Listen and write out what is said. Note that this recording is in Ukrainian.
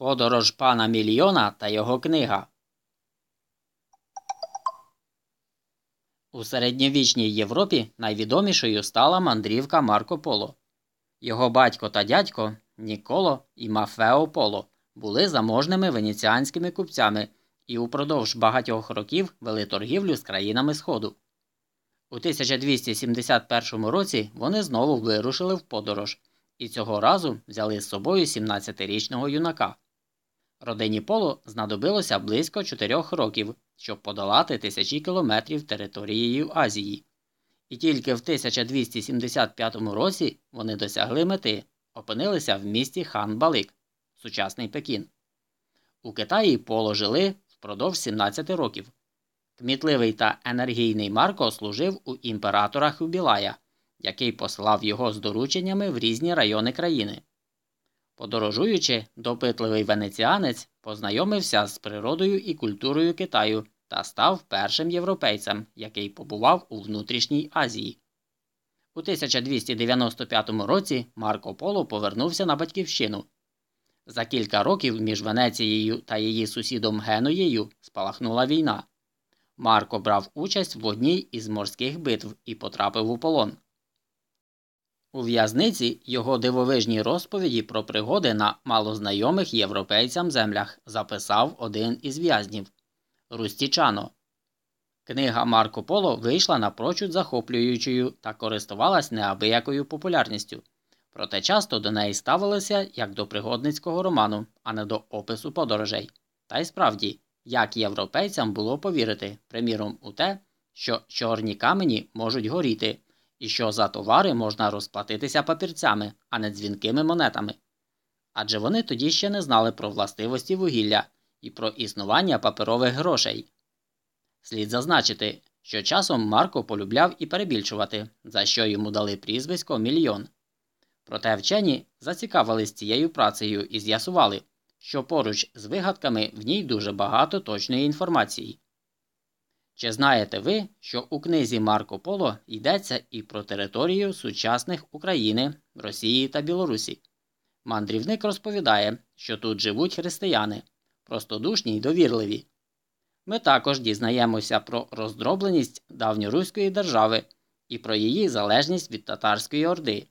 Подорож пана Мільйона та його книга. У середньовічній Європі найвідомішою стала мандрівка Марко Поло. Його батько та дядько Ніколо і Мафео Поло були заможними венеціанськими купцями і упродовж багатьох років вели торгівлю з країнами Сходу. У 1271 році вони знову вирушили в подорож і цього разу взяли з собою 17-річного юнака. Родині Поло знадобилося близько 4 років, щоб подолати тисячі кілометрів територією Азії. І тільки в 1275 році вони досягли мети, опинилися в місті Хан Балик, сучасний Пекін. У Китаї Поло жили впродовж 17 років. Кмітливий та енергійний Марко служив у імператора Хубілая, який послав його з дорученнями в різні райони країни. Подорожуючи, допитливий венеціанець познайомився з природою і культурою Китаю та став першим європейцем, який побував у внутрішній Азії. У 1295 році Марко Поло повернувся на батьківщину. За кілька років між Венецією та її сусідом Генуєю спалахнула війна. Марко брав участь в одній із морських битв і потрапив у полон. У в'язниці його дивовижні розповіді про пригоди на малознайомих європейцям землях записав один із в'язнів Рустічано. Книга Марко Поло вийшла напрочуд захоплюючою та користувалась неабиякою популярністю, проте часто до неї ставилися як до пригодницького роману, а не до опису подорожей. Та й справді, як європейцям було повірити, приміром, у те, що чорні камені можуть горіти і що за товари можна розплатитися папірцями, а не дзвінкими монетами. Адже вони тоді ще не знали про властивості вугілля і про існування паперових грошей. Слід зазначити, що часом Марко полюбляв і перебільшувати, за що йому дали прізвисько мільйон. Проте вчені зацікавились цією працею і з'ясували, що поруч з вигадками в ній дуже багато точної інформації. Чи знаєте ви, що у книзі Марко Поло йдеться і про територію сучасних України, Росії та Білорусі? Мандрівник розповідає, що тут живуть християни, простодушні й довірливі. Ми також дізнаємося про роздробленість давньоруської держави і про її залежність від татарської орди.